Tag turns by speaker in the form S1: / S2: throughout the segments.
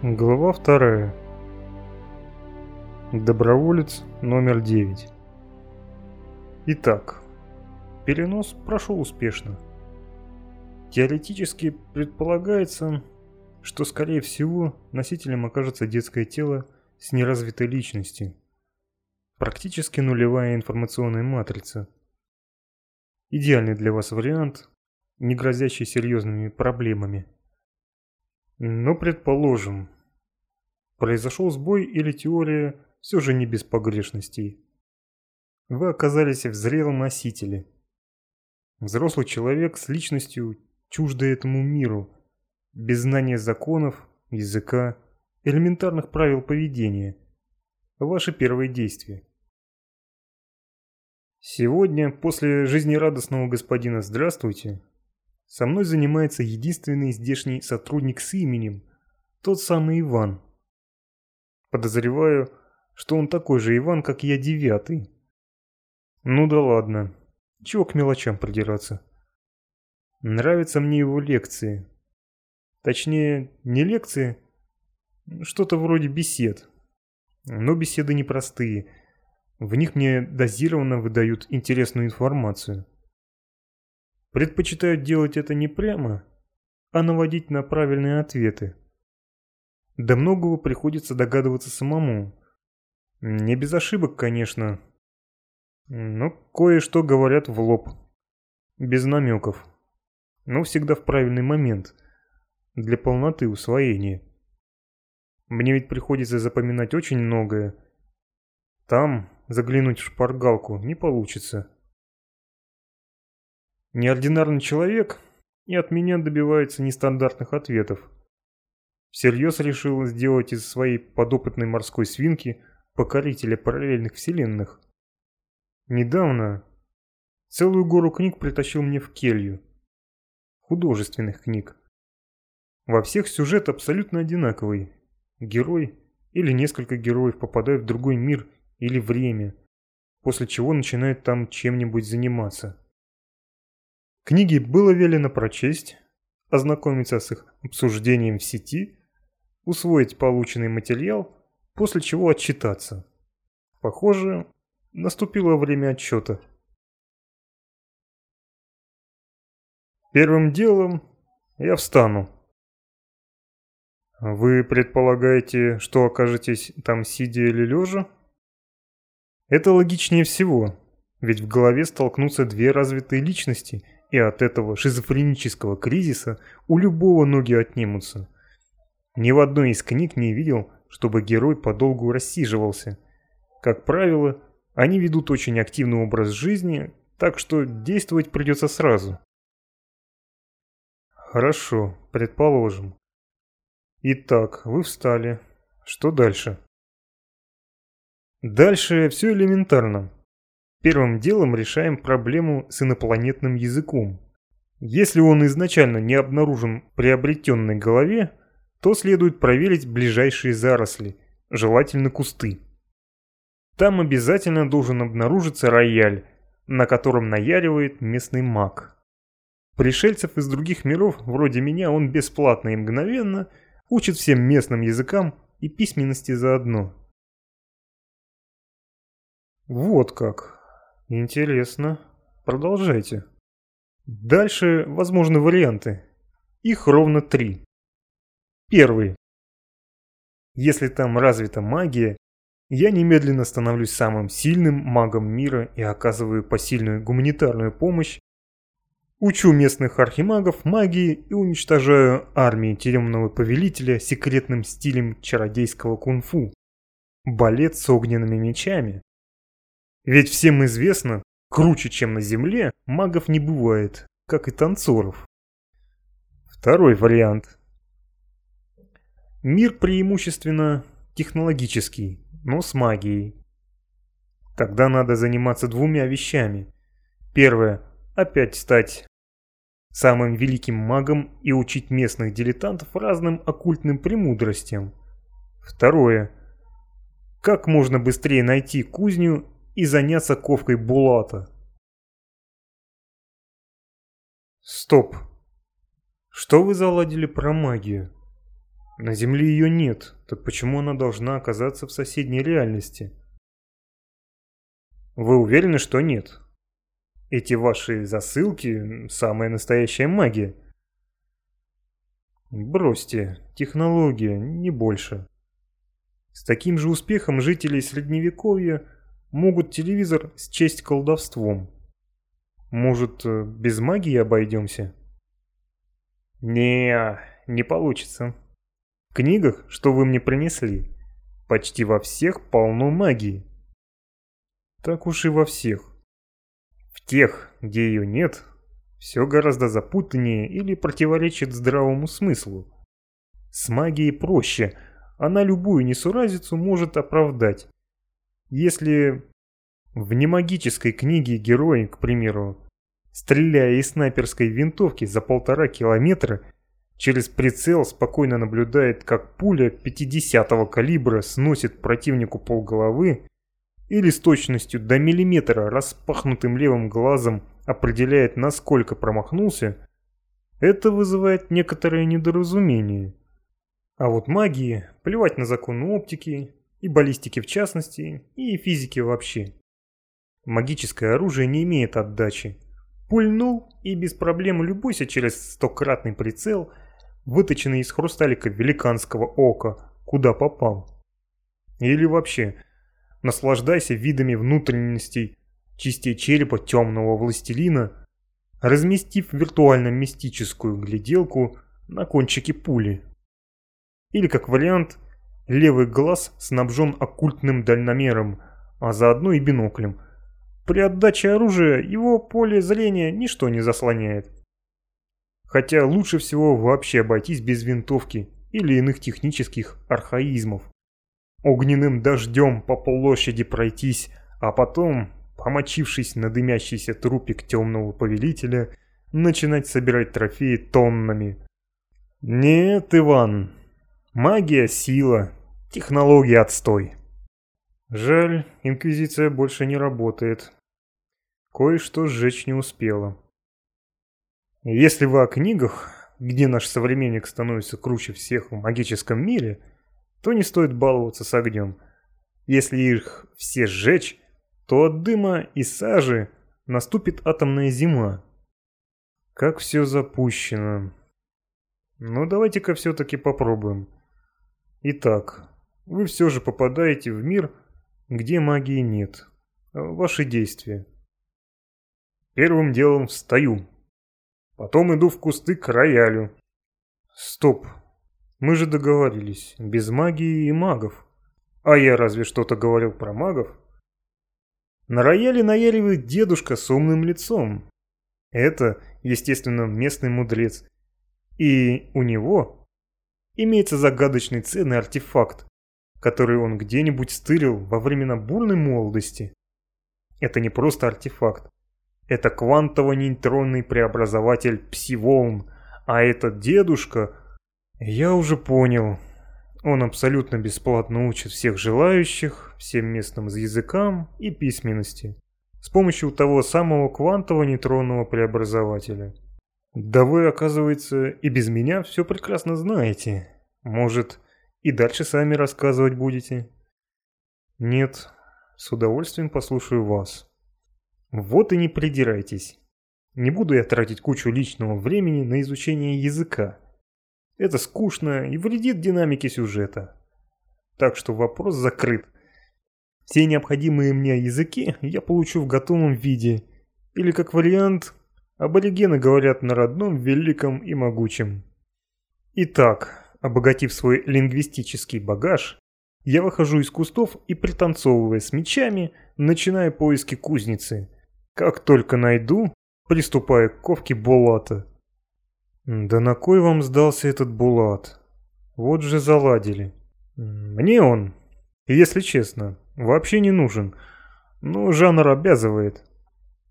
S1: Глава вторая. Доброволец номер девять. Итак, перенос прошел успешно. Теоретически предполагается, что скорее всего носителем окажется детское тело с неразвитой личностью. Практически нулевая информационная матрица. Идеальный для вас вариант, не грозящий серьезными проблемами. Но предположим, произошел сбой или теория все же не без погрешностей. Вы оказались в зрелом носителе. Взрослый человек с личностью, чуждой этому миру, без знания законов, языка, элементарных правил поведения. Ваши первые действия. Сегодня, после жизнерадостного господина «Здравствуйте», со мной занимается единственный здешний сотрудник с именем, тот самый Иван. Подозреваю, что он такой же Иван, как я девятый. Ну да ладно, чего к мелочам придираться. Нравятся мне его лекции. Точнее, не лекции, что-то вроде бесед. Но беседы непростые. В них мне дозированно выдают интересную информацию. Предпочитают делать это не прямо, а наводить на правильные ответы. До многого приходится догадываться самому. Не без ошибок, конечно. Но кое-что говорят в лоб. Без намеков. Но всегда в правильный момент. Для полноты усвоения. Мне ведь приходится запоминать очень многое. Там заглянуть в шпаргалку не получится. Неординарный человек и от меня добивается нестандартных ответов. Всерьез решил сделать из своей подопытной морской свинки покорителя параллельных вселенных. Недавно целую гору книг притащил мне в келью. Художественных книг. Во всех сюжет абсолютно одинаковый. Герой или несколько героев попадают в другой мир или время, после чего начинают там чем-нибудь заниматься. Книги было велено прочесть, ознакомиться с их обсуждением в сети, усвоить полученный материал, после чего отчитаться. Похоже, наступило время отчета. Первым делом я встану. Вы предполагаете, что окажетесь там сидя или лежа? Это логичнее всего, ведь в голове столкнутся две развитые личности – и от этого шизофренического кризиса у любого ноги отнимутся. Ни в одной из книг не видел, чтобы герой подолгу рассиживался. Как правило, они ведут очень активный образ жизни, так что действовать придется сразу. Хорошо, предположим. Итак, вы встали. Что дальше? Дальше все элементарно. Первым делом решаем проблему с инопланетным языком. Если он изначально не обнаружен в приобретенной голове, то следует проверить ближайшие заросли, желательно кусты. Там обязательно должен обнаружиться рояль, на котором наяривает местный маг. Пришельцев из других миров, вроде меня, он бесплатно и мгновенно учит всем местным языкам и письменности заодно. Вот как. Интересно. Продолжайте. Дальше возможны варианты. Их ровно три. Первый. Если там развита магия, я немедленно становлюсь самым сильным магом мира и оказываю посильную гуманитарную помощь, учу местных архимагов магии и уничтожаю армии тюремного повелителя секретным стилем чародейского кунг-фу. Балет с огненными мечами. Ведь всем известно, круче, чем на Земле, магов не бывает, как и танцоров. Второй вариант. Мир преимущественно технологический, но с магией. Тогда надо заниматься двумя вещами. Первое – опять стать самым великим магом и учить местных дилетантов разным оккультным премудростям. Второе – как можно быстрее найти кузню и заняться ковкой Булата. Стоп. Что вы заладили про магию? На Земле ее нет, так почему она должна оказаться в соседней реальности? Вы уверены, что нет? Эти ваши засылки – самая настоящая магия. Бросьте, технология, не больше. С таким же успехом жители Средневековья могут телевизор счесть колдовством. Может, э, без магии обойдемся? Не, не получится. В книгах, что вы мне принесли, почти во всех полно магии. Так уж и во всех. В тех, где ее нет, все гораздо запутаннее или противоречит здравому смыслу. С магией проще, она любую несуразицу может оправдать. Если в немагической книге герой, к примеру, стреляя из снайперской винтовки за полтора километра, через прицел спокойно наблюдает, как пуля 50-го калибра сносит противнику полголовы, или с точностью до миллиметра распахнутым левым глазом определяет, насколько промахнулся, это вызывает некоторое недоразумение. А вот магии плевать на законы оптики, и баллистики в частности, и физики вообще. Магическое оружие не имеет отдачи. Пульнул и без проблем любуйся через стократный прицел – выточенный из хрусталика великанского ока, куда попал. Или вообще, наслаждайся видами внутренностей частей черепа темного властелина, разместив виртуально-мистическую гляделку на кончике пули. Или как вариант, левый глаз снабжен оккультным дальномером, а заодно и биноклем. При отдаче оружия его поле зрения ничто не заслоняет. Хотя лучше всего вообще обойтись без винтовки или иных технических архаизмов. Огненным дождем по площади пройтись, а потом, помочившись на дымящийся трупик темного повелителя, начинать собирать трофеи тоннами. Нет, Иван, магия – сила, технология – отстой. Жаль, Инквизиция больше не работает. Кое-что сжечь не успела. Если вы о книгах, где наш современник становится круче всех в магическом мире, то не стоит баловаться с огнем. Если их все сжечь, то от дыма и сажи наступит атомная зима. Как все запущено. Ну давайте-ка все-таки попробуем. Итак, вы все же попадаете в мир, где магии нет. Ваши действия. Первым делом встаю. Потом иду в кусты к роялю. Стоп. Мы же договорились. Без магии и магов. А я разве что-то говорил про магов? На рояле наяривает дедушка с умным лицом. Это, естественно, местный мудрец. И у него имеется загадочный ценный артефакт, который он где-нибудь стырил во времена бурной молодости. Это не просто артефакт. Это квантово-нейтронный преобразователь пси-волн, а этот дедушка... Я уже понял. Он абсолютно бесплатно учит всех желающих, всем местным языкам и письменности. С помощью того самого квантово-нейтронного преобразователя. Да вы, оказывается, и без меня все прекрасно знаете. Может, и дальше сами рассказывать будете? Нет, с удовольствием послушаю вас. Вот и не придирайтесь. Не буду я тратить кучу личного времени на изучение языка. Это скучно и вредит динамике сюжета. Так что вопрос закрыт. Все необходимые мне языки я получу в готовом виде. Или как вариант, аборигены говорят на родном, великом и могучем. Итак, обогатив свой лингвистический багаж, я выхожу из кустов и, пританцовывая с мечами, начинаю поиски кузницы – как только найду, приступаю к ковке Булата. Да на кой вам сдался этот Булат? Вот же заладили. Мне он, если честно, вообще не нужен, но жанр обязывает.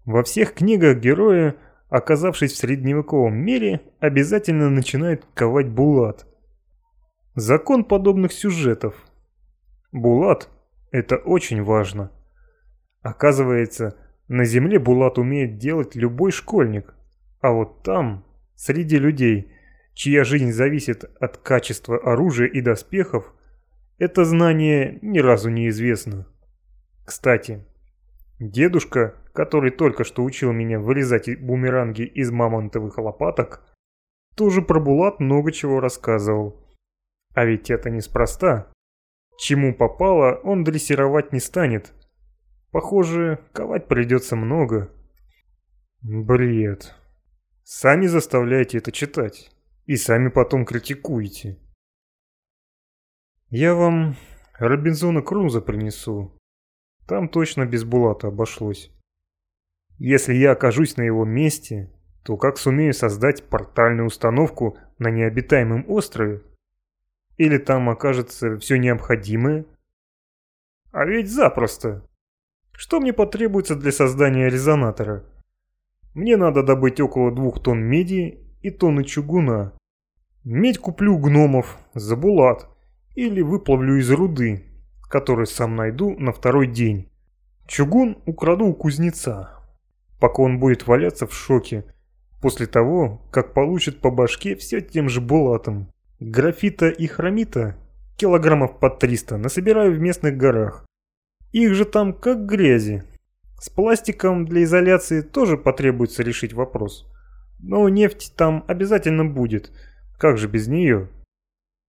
S1: Во всех книгах герои, оказавшись в средневековом мире, обязательно начинают ковать Булат. Закон подобных сюжетов. Булат – это очень важно. Оказывается, на земле Булат умеет делать любой школьник. А вот там, среди людей, чья жизнь зависит от качества оружия и доспехов, это знание ни разу не известно. Кстати, дедушка, который только что учил меня вырезать бумеранги из мамонтовых лопаток, тоже про Булат много чего рассказывал. А ведь это неспроста. Чему попало, он дрессировать не станет. Похоже, ковать придется много. Бред. Сами заставляете это читать. И сами потом критикуете. Я вам Робинзона Круза принесу. Там точно без Булата обошлось. Если я окажусь на его месте, то как сумею создать портальную установку на необитаемом острове? Или там окажется все необходимое? А ведь запросто. Что мне потребуется для создания резонатора? Мне надо добыть около двух тонн меди и тонны чугуна. Медь куплю у гномов за булат или выплавлю из руды, который сам найду на второй день. Чугун украду у кузнеца, пока он будет валяться в шоке После того, как получит по башке все тем же булатом. Графита и хромита килограммов по 300 насобираю в местных горах. Их же там как грязи. С пластиком для изоляции тоже потребуется решить вопрос. Но нефть там обязательно будет. Как же без нее?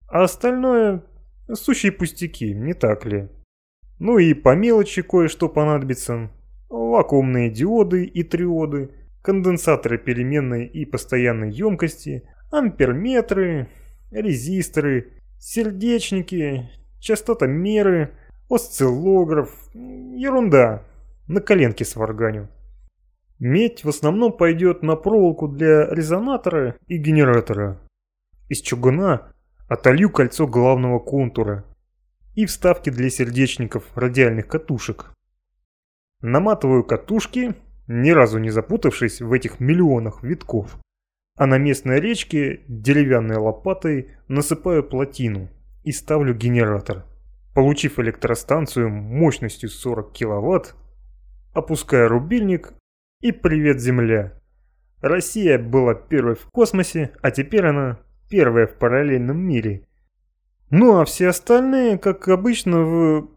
S1: А остальное – сущие пустяки, не так ли? Ну и по мелочи кое-что понадобится. Вакуумные диоды и триоды – конденсаторы переменной и постоянной емкости, амперметры, резисторы, сердечники, частотомеры, осциллограф. Ерунда. На коленке сварганю. Медь в основном пойдет на проволоку для резонатора и генератора. Из чугуна отолью кольцо главного контура и вставки для сердечников радиальных катушек. Наматываю катушки ни разу не запутавшись в этих миллионах витков. А на местной речке деревянной лопатой насыпаю плотину и ставлю генератор. Получив электростанцию мощностью 40 киловатт, опускаю рубильник и привет земля. Россия была первой в космосе, а теперь она первая в параллельном мире. Ну а все остальные, как обычно, в...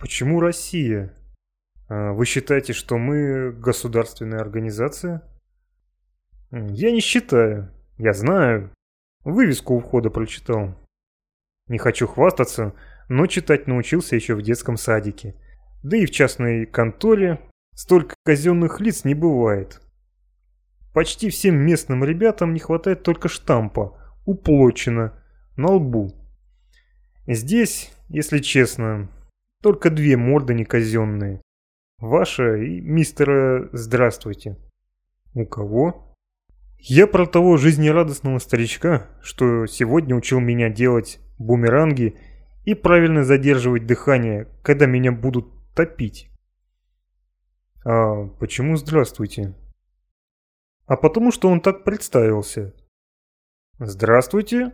S1: Почему Россия? А, вы считаете, что мы государственная организация? Я не считаю. Я знаю. Вывеску у входа прочитал. Не хочу хвастаться, но читать научился еще в детском садике. Да и в частной конторе столько казенных лиц не бывает. Почти всем местным ребятам не хватает только штампа, уплочено, на лбу. Здесь, если честно, только две морды не казенные. Ваша и мистера «Здравствуйте». У кого? Я про того жизнерадостного старичка, что сегодня учил меня делать бумеранги и правильно задерживать дыхание, когда меня будут топить. А почему «Здравствуйте»? А потому что он так представился. Здравствуйте.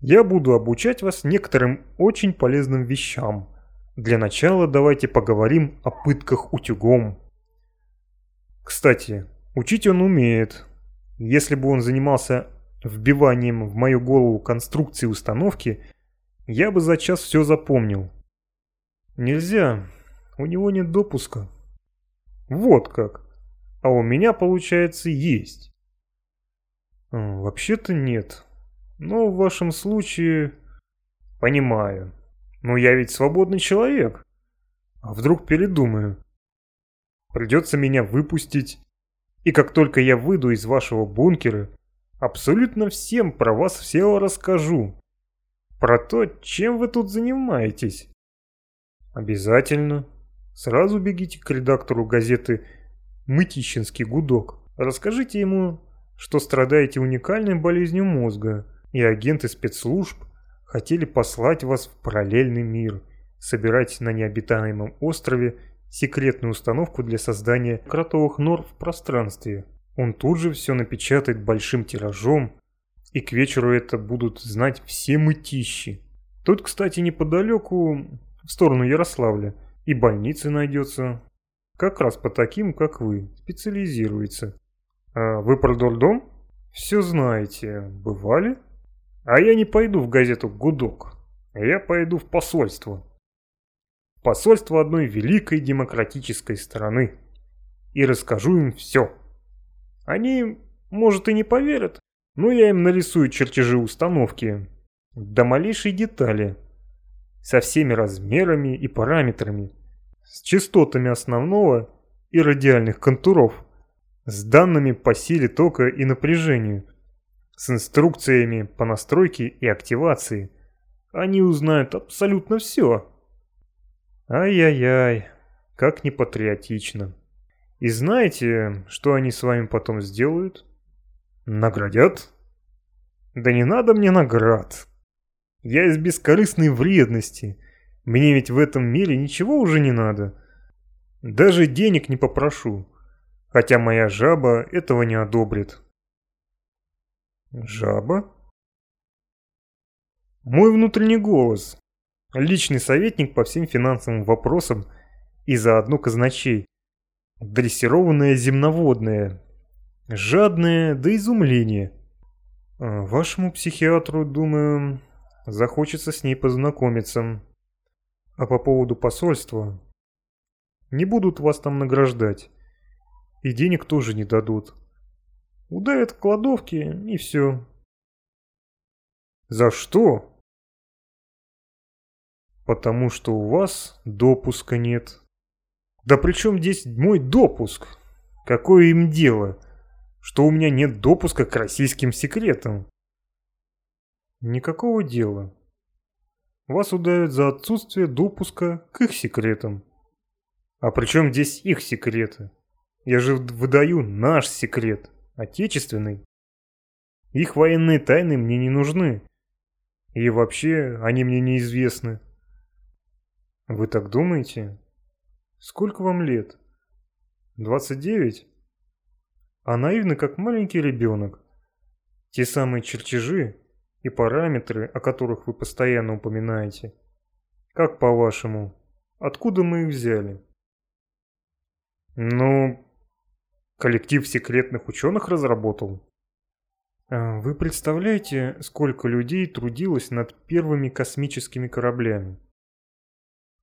S1: Я буду обучать вас некоторым очень полезным вещам – для начала давайте поговорим о пытках утюгом. Кстати, учить он умеет. Если бы он занимался вбиванием в мою голову конструкции установки, я бы за час все запомнил. Нельзя, у него нет допуска. Вот как. А у меня, получается, есть. Вообще-то нет. Но в вашем случае... Понимаю. Но я ведь свободный человек. А вдруг передумаю? Придется меня выпустить. И как только я выйду из вашего бункера, абсолютно всем про вас все расскажу. Про то, чем вы тут занимаетесь. Обязательно. Сразу бегите к редактору газеты «Мытищинский гудок». Расскажите ему, что страдаете уникальной болезнью мозга, и агенты спецслужб хотели послать вас в параллельный мир, собирать на необитаемом острове секретную установку для создания кротовых нор в пространстве. Он тут же все напечатает большим тиражом, и к вечеру это будут знать все мытищи. Тут, кстати, неподалеку, в сторону Ярославля, и больницы найдется. Как раз по таким, как вы, специализируется. А вы про дом? Все знаете, бывали? А я не пойду в газету «Гудок». Я пойду в посольство. Посольство одной великой демократической страны. И расскажу им все. Они, может, и не поверят, но я им нарисую чертежи установки. До малейшей детали. Со всеми размерами и параметрами. С частотами основного и радиальных контуров. С данными по силе тока и напряжению. С инструкциями по настройке и активации. Они узнают абсолютно все. Ай-яй-яй, как непатриотично. И знаете, что они с вами потом сделают? Наградят? Да не надо мне наград. Я из бескорыстной вредности. Мне ведь в этом мире ничего уже не надо. Даже денег не попрошу. Хотя моя жаба этого не одобрит. Жаба? Мой внутренний голос. Личный советник по всем финансовым вопросам и заодно казначей. Дрессированная земноводная. Жадная до изумления. А вашему психиатру, думаю, захочется с ней познакомиться. А по поводу посольства... Не будут вас там награждать. И денег тоже не дадут. Удавят в кладовке и все. За что? Потому что у вас допуска нет. Да при чем здесь мой допуск? Какое им дело? Что у меня нет допуска к российским секретам? Никакого дела. Вас удавят за отсутствие допуска к их секретам. А при чем здесь их секреты? Я же выдаю наш секрет, отечественный. Их военные тайны мне не нужны. И вообще, они мне неизвестны. Вы так думаете? Сколько вам лет? 29? А наивны, как маленький ребенок. Те самые чертежи и параметры, о которых вы постоянно упоминаете. Как по-вашему, откуда мы их взяли? Ну, коллектив секретных ученых разработал. А вы представляете, сколько людей трудилось над первыми космическими кораблями?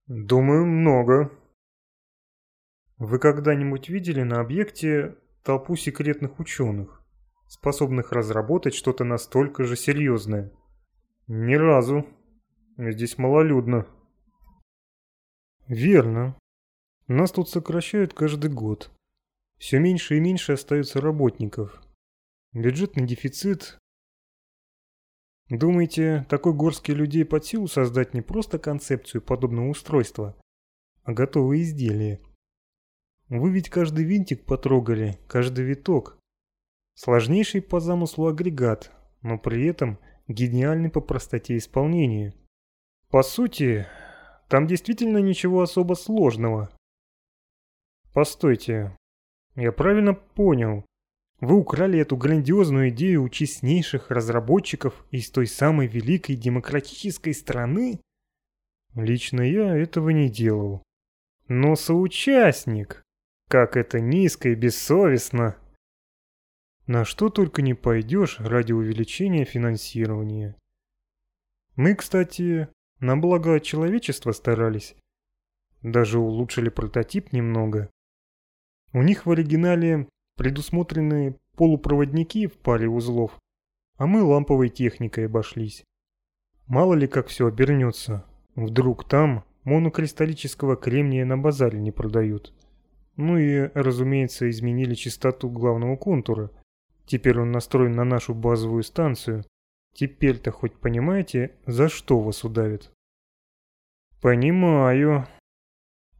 S1: Думаю, много. Вы когда-нибудь видели на объекте толпу секретных ученых, способных разработать что-то настолько же серьезное? Ни разу. Здесь малолюдно. Верно. Нас тут сокращают каждый год. Все меньше и меньше остается работников. Бюджетный дефицит. Думаете, такой горский людей под силу создать не просто концепцию подобного устройства, а готовые изделия? Вы ведь каждый винтик потрогали, каждый виток. Сложнейший по замыслу агрегат, но при этом гениальный по простоте исполнения. По сути, там действительно ничего особо сложного. Постойте, я правильно понял? Вы украли эту грандиозную идею у честнейших разработчиков из той самой великой демократической страны? Лично я этого не делал. Но соучастник, как это низко и бессовестно. На что только не пойдешь ради увеличения финансирования. Мы, кстати, на благо человечества старались. Даже улучшили прототип немного. У них в оригинале предусмотрены полупроводники в паре узлов, а мы ламповой техникой обошлись. Мало ли как все обернется. Вдруг там монокристаллического кремния на базаре не продают. Ну и, разумеется, изменили частоту главного контура. Теперь он настроен на нашу базовую станцию. Теперь-то хоть понимаете, за что вас удавят? Понимаю.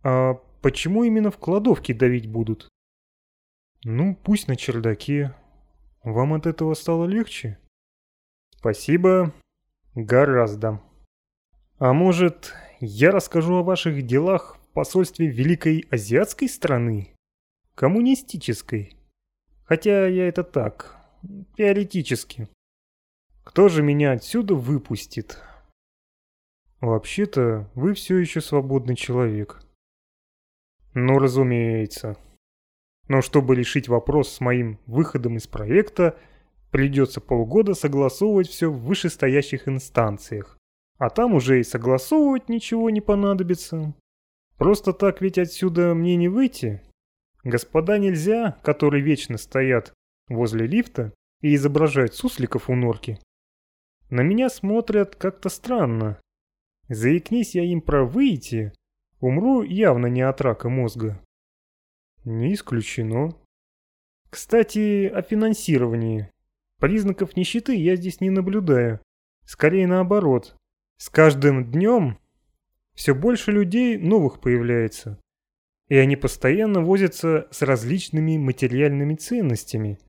S1: А Почему именно в кладовке давить будут? Ну, пусть на чердаке. Вам от этого стало легче? Спасибо. Гораздо. А может, я расскажу о ваших делах в посольстве Великой Азиатской страны? Коммунистической. Хотя я это так, теоретически. Кто же меня отсюда выпустит? Вообще-то, вы все еще свободный человек. Ну, разумеется. Но чтобы решить вопрос с моим выходом из проекта, Придется полгода согласовывать все в вышестоящих инстанциях. А там уже и согласовывать ничего не понадобится. Просто так ведь отсюда мне не выйти. Господа нельзя, которые вечно стоят возле лифта и изображают сусликов у норки. На меня смотрят как-то странно. Заикнись я им про выйти, умру явно не от рака мозга. Не исключено. Кстати, о финансировании. Признаков нищеты я здесь не наблюдаю. Скорее наоборот. С каждым днем все больше людей новых появляется. И они постоянно возятся с различными материальными ценностями.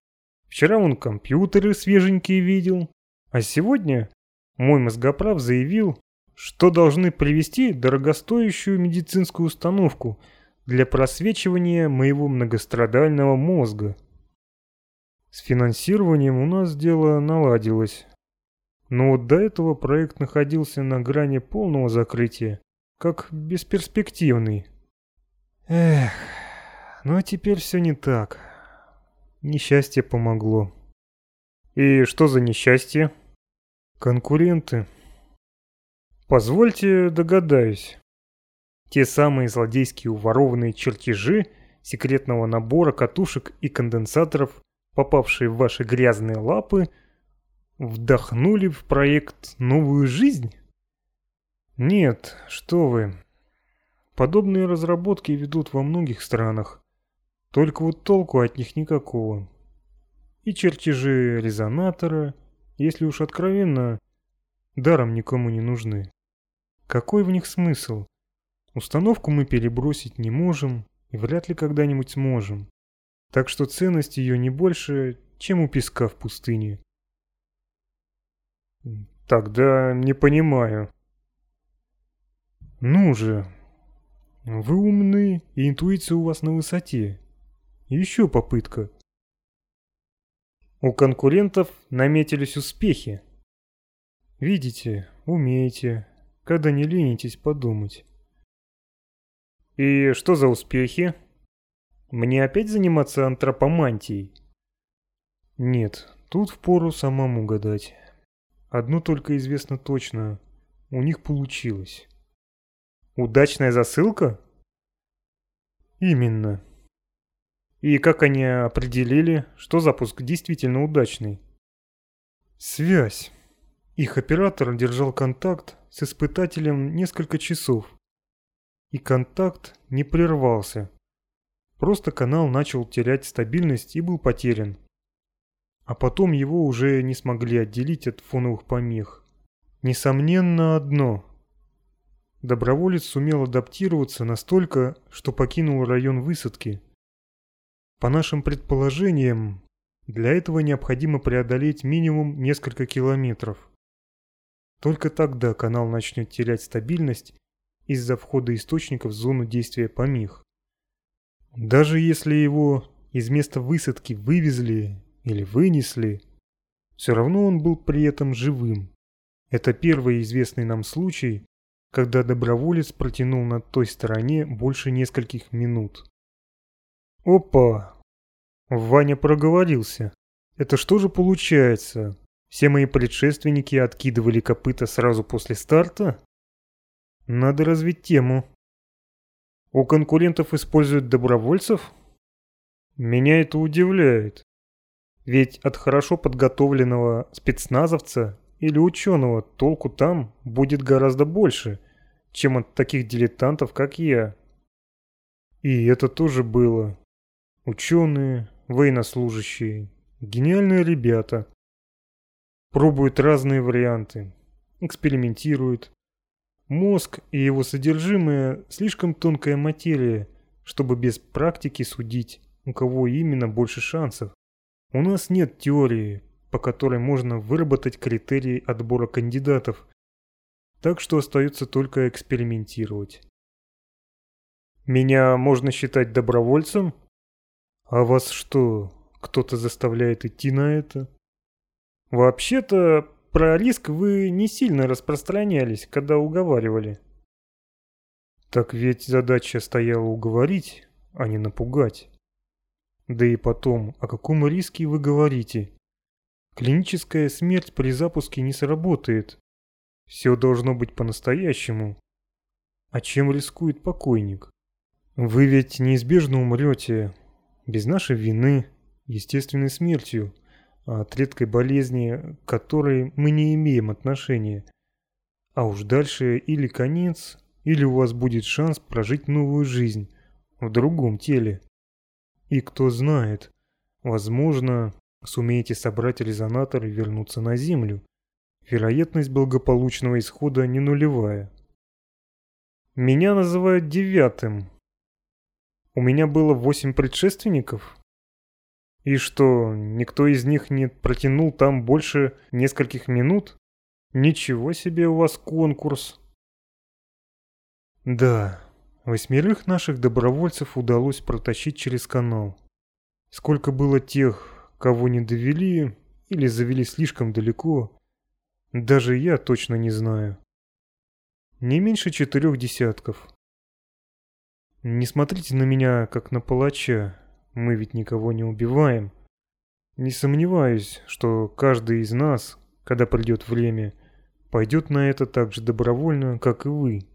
S1: Вчера он компьютеры свеженькие видел, а сегодня мой мозгоправ заявил, что должны привезти дорогостоящую медицинскую установку для просвечивания моего многострадального мозга. С финансированием у нас дело наладилось. Но вот до этого проект находился на грани полного закрытия, как бесперспективный. Эх, ну а теперь все не так. Несчастье помогло. И что за несчастье? Конкуренты. Позвольте догадаюсь. Те самые злодейские уворованные чертежи секретного набора катушек и конденсаторов, попавшие в ваши грязные лапы, вдохнули в проект новую жизнь? Нет, что вы. Подобные разработки ведут во многих странах. Только вот толку от них никакого. И чертежи резонатора, если уж откровенно, даром никому не нужны. Какой в них смысл? Установку мы перебросить не можем и вряд ли когда-нибудь сможем. Так что ценность ее не больше, чем у песка в пустыне. Тогда не понимаю. Ну же. Вы умны, и интуиция у вас на высоте. Еще попытка. У конкурентов наметились успехи. Видите, умеете, когда не ленитесь подумать. И что за успехи? Мне опять заниматься антропомантией? Нет, тут впору самому гадать. Одно только известно точно. У них получилось. Удачная засылка? Именно. И как они определили, что запуск действительно удачный? Связь. Их оператор держал контакт с испытателем несколько часов. И контакт не прервался. Просто канал начал терять стабильность и был потерян. А потом его уже не смогли отделить от фоновых помех. Несомненно одно. Доброволец сумел адаптироваться настолько, что покинул район высадки. По нашим предположениям, для этого необходимо преодолеть минимум несколько километров. Только тогда канал начнет терять стабильность из-за входа источника в зону действия помех. Даже если его из места высадки вывезли или вынесли, все равно он был при этом живым. Это первый известный нам случай, когда доброволец протянул на той стороне больше нескольких минут. Опа! Ваня проговорился. Это что же получается? Все мои предшественники откидывали копыта сразу после старта? Надо развить тему. У конкурентов используют добровольцев? Меня это удивляет. Ведь от хорошо подготовленного спецназовца или ученого толку там будет гораздо больше, чем от таких дилетантов, как я. И это тоже было. Ученые, военнослужащие, гениальные ребята – Пробуют разные варианты. Экспериментируют. Мозг и его содержимое слишком тонкая материя, чтобы без практики судить, у кого именно больше шансов. У нас нет теории, по которой можно выработать критерии отбора кандидатов, так что остается только экспериментировать. Меня можно считать добровольцем? А вас что, кто-то заставляет идти на это? Вообще-то, про риск вы не сильно распространялись, когда уговаривали. Так ведь задача стояла уговорить, а не напугать. Да и потом, о каком риске вы говорите? Клиническая смерть при запуске не сработает. Все должно быть по-настоящему. А чем рискует покойник? Вы ведь неизбежно умрете. Без нашей вины, естественной смертью, от редкой болезни, к которой мы не имеем отношения. А уж дальше или конец, или у вас будет шанс прожить новую жизнь в другом теле. И кто знает, возможно, сумеете собрать резонатор и вернуться на Землю. Вероятность благополучного исхода не нулевая. Меня называют девятым. У меня было восемь предшественников. И что, никто из них не протянул там больше нескольких минут? Ничего себе у вас конкурс. Да, восьмерых наших добровольцев удалось протащить через канал. Сколько было тех, кого не довели или завели слишком далеко, даже я точно не знаю. Не меньше четырех десятков. Не смотрите на меня, как на палача. Мы ведь никого не убиваем. Не сомневаюсь, что каждый из нас, когда придет время, пойдет на это так же добровольно, как и вы.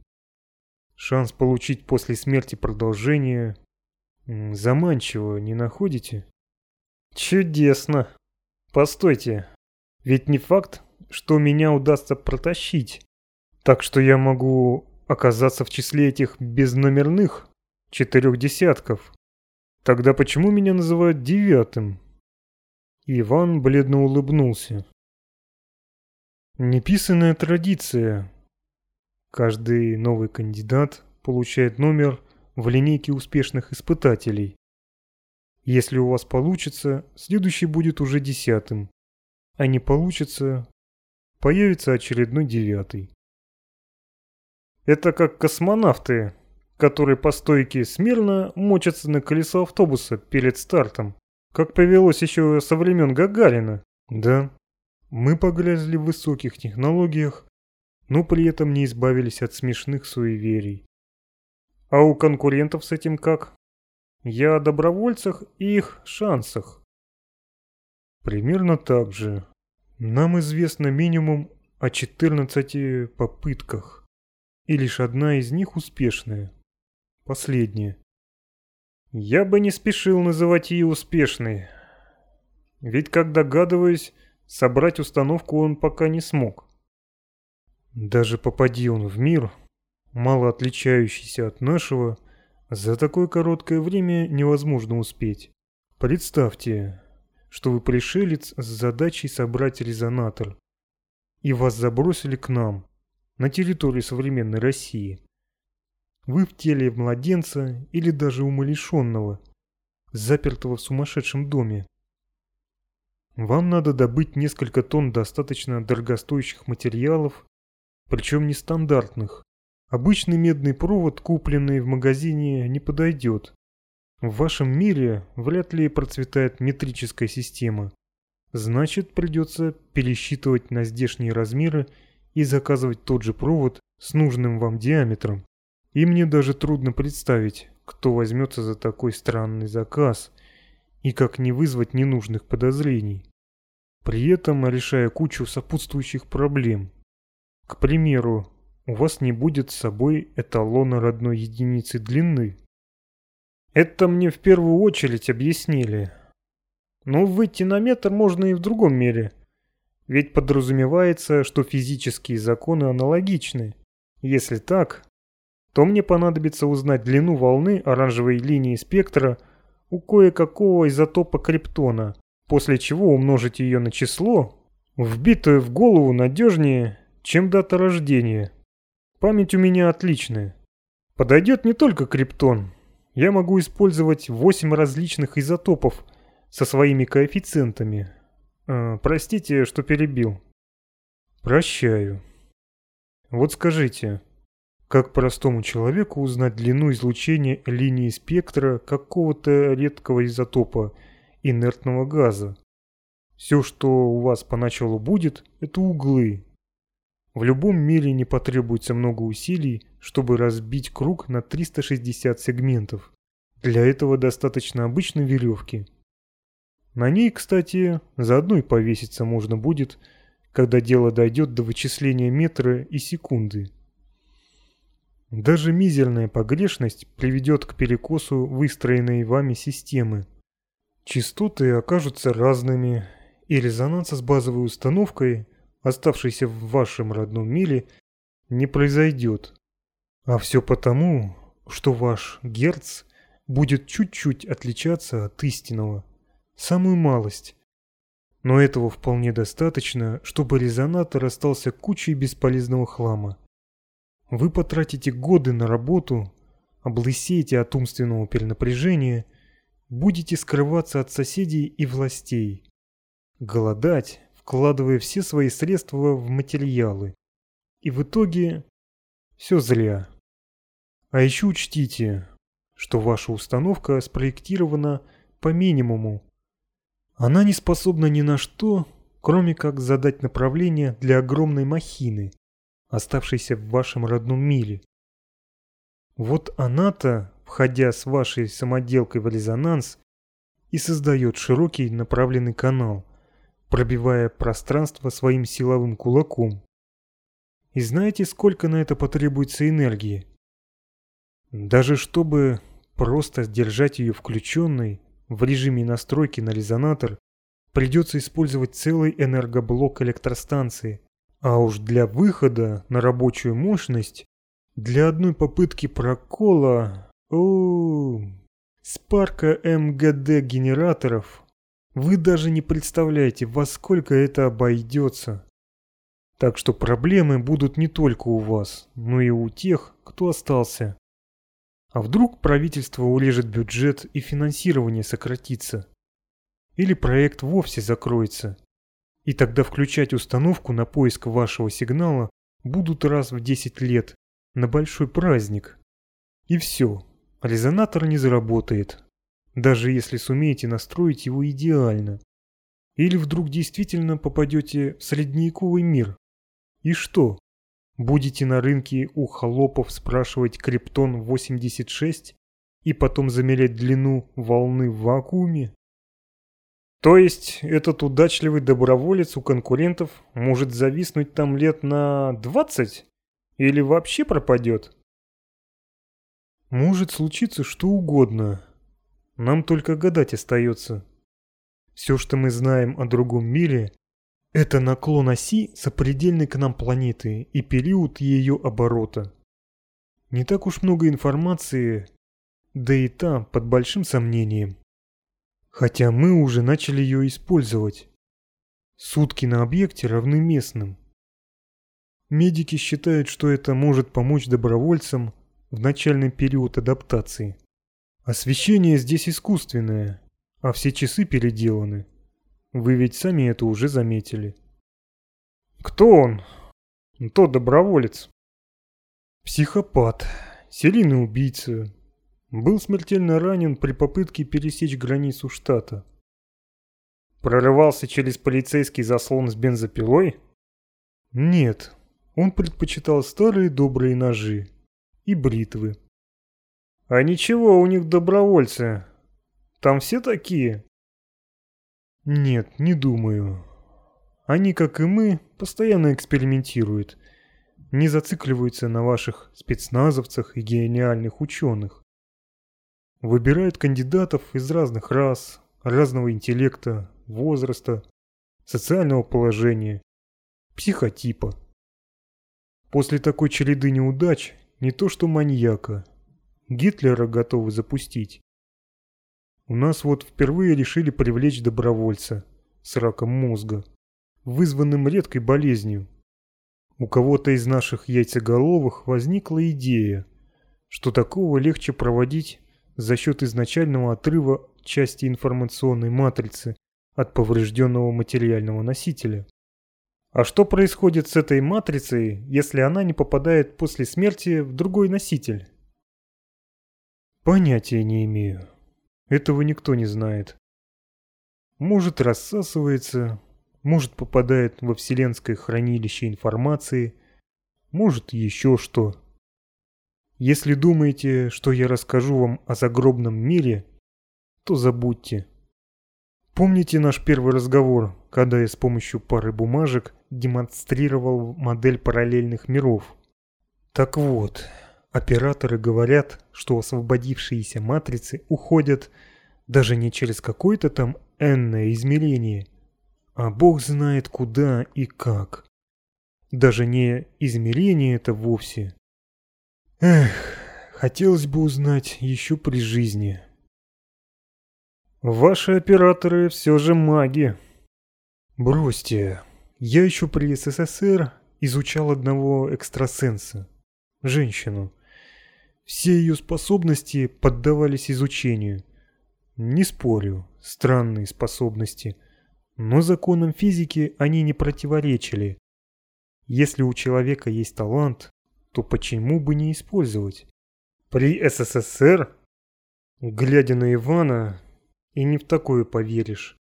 S1: Шанс получить после смерти продолжение заманчиво, не находите? Чудесно. Постойте, ведь не факт, что меня удастся протащить. Так что я могу оказаться в числе этих безномерных четырех десятков. Тогда почему меня называют девятым? Иван бледно улыбнулся. Неписанная традиция. Каждый новый кандидат получает номер в линейке успешных испытателей. Если у вас получится, следующий будет уже десятым. А не получится, появится очередной девятый. Это как космонавты, которые по стойке смирно мочатся на колесо автобуса перед стартом. Как повелось еще со времен Гагарина. Да, мы погрязли в высоких технологиях, но при этом не избавились от смешных суеверий. А у конкурентов с этим как? Я о добровольцах и их шансах. Примерно так же. Нам известно минимум о 14 попытках, и лишь одна из них успешная. Последняя. Я бы не спешил называть ее успешной. Ведь, как догадываюсь, собрать установку он пока не смог. Даже попади он в мир, мало отличающийся от нашего, за такое короткое время невозможно успеть. Представьте, что вы пришелец с задачей собрать резонатор, и вас забросили к нам, на территорию современной России. Вы в теле младенца или даже умалишенного, запертого в сумасшедшем доме. Вам надо добыть несколько тонн достаточно дорогостоящих материалов, причем нестандартных. Обычный медный провод, купленный в магазине, не подойдет. В вашем мире вряд ли процветает метрическая система. Значит, придется пересчитывать на здешние размеры и заказывать тот же провод с нужным вам диаметром. И мне даже трудно представить, кто возьмется за такой странный заказ и как не вызвать ненужных подозрений. При этом решая кучу сопутствующих проблем. К примеру, у вас не будет с собой эталона родной единицы длины, это мне в первую очередь объяснили. Но выйти на метр можно и в другом мире. Ведь подразумевается, что физические законы аналогичны. Если так, то мне понадобится узнать длину волны оранжевой линии спектра у кое-какого изотопа криптона, после чего умножить ее на число, вбитое в голову надежнее, чем дата рождения. Память у меня отличная. Подойдет не только криптон, я могу использовать 8 различных изотопов со своими коэффициентами. Э, простите, что перебил. Прощаю. Вот скажите, как простому человеку узнать длину излучения линии спектра какого-то редкого изотопа инертного газа? Все, что у вас поначалу будет, это углы. В любом мире не потребуется много усилий, чтобы разбить круг на 360 сегментов. Для этого достаточно обычной веревки. На ней, кстати, заодно и повеситься можно будет, когда дело дойдет до вычисления метра и секунды. Даже мизерная погрешность приведет к перекосу выстроенной вами системы. Частоты окажутся разными, и резонанса с базовой установкой, оставшейся в вашем родном мире, не произойдет. А все потому, что ваш герц будет чуть-чуть отличаться от истинного. Самую малость. Но этого вполне достаточно, чтобы резонатор остался кучей бесполезного хлама. Вы потратите годы на работу, облысеете от умственного перенапряжения, будете скрываться от соседей и властей, голодать, вкладывая все свои средства в материалы. И в итоге все зря. А еще учтите, что ваша установка спроектирована по минимуму. Она не способна ни на что, кроме как задать направление для огромной махины, оставшейся в вашем родном мире. Вот она-то, входя с вашей самоделкой в резонанс, и создает широкий направленный канал, пробивая пространство своим силовым кулаком. И знаете, сколько на это потребуется энергии? Даже чтобы просто держать ее включенной в режиме настройки на резонатор, придется использовать целый энергоблок электростанции. А уж для выхода на рабочую мощность, для одной попытки прокола... О, с парка МГД генераторов вы даже не представляете, во сколько это обойдется. Так что проблемы будут не только у вас, но и у тех, кто остался. А вдруг правительство урежет бюджет и финансирование сократится? Или проект вовсе закроется? И тогда включать установку на поиск вашего сигнала будут раз в 10 лет, на большой праздник. И все, резонатор не заработает, даже если сумеете настроить его идеально. Или вдруг действительно попадете в средневековый мир. И что? Будете на рынке у холопов спрашивать криптон 86 и потом замерять длину волны в вакууме? То есть этот удачливый доброволец у конкурентов может зависнуть там лет на 20? Или вообще пропадет? Может случиться что угодно. Нам только гадать остается. Все, что мы знаем о другом мире, это наклон оси сопредельной к нам планеты и период ее оборота. Не так уж много информации, да и та под большим сомнением. Хотя мы уже начали ее использовать. Сутки на объекте равны местным. Медики считают, что это может помочь добровольцам в начальный период адаптации. Освещение здесь искусственное, а все часы переделаны. Вы ведь сами это уже заметили. Кто он? Тот доброволец. Психопат, серийный убийца. Был смертельно ранен при попытке пересечь границу штата. Прорывался через полицейский заслон с бензопилой? Нет, он предпочитал старые добрые ножи и бритвы. А ничего, у них добровольцы. Там все такие? Нет, не думаю. Они, как и мы, постоянно экспериментируют. Не зацикливаются на ваших спецназовцах и гениальных ученых. Выбирают кандидатов из разных рас, разного интеллекта, возраста, социального положения, психотипа. После такой череды неудач не то что маньяка, Гитлера готовы запустить. У нас вот впервые решили привлечь добровольца с раком мозга, вызванным редкой болезнью. У кого-то из наших яйцеголовых возникла идея, что такого легче проводить за счет изначального отрыва части информационной матрицы от поврежденного материального носителя. А что происходит с этой матрицей, если она не попадает после смерти в другой носитель? Понятия не имею. Этого никто не знает. Может рассасывается, может попадает во вселенское хранилище информации, может еще что. Если думаете, что я расскажу вам о загробном мире, то забудьте. Помните наш первый разговор, когда я с помощью пары бумажек демонстрировал модель параллельных миров? Так вот, операторы говорят, что освободившиеся матрицы уходят даже не через какое-то там энное измерение, а бог знает куда и как. Даже не измерение это вовсе. Эх, хотелось бы узнать еще при жизни. Ваши операторы все же маги. Бросьте. Я еще при СССР изучал одного экстрасенса. Женщину. Все ее способности поддавались изучению. Не спорю, странные способности. Но законам физики они не противоречили. Если у человека есть талант, то почему бы не использовать? При СССР, глядя на Ивана, и не в такое поверишь.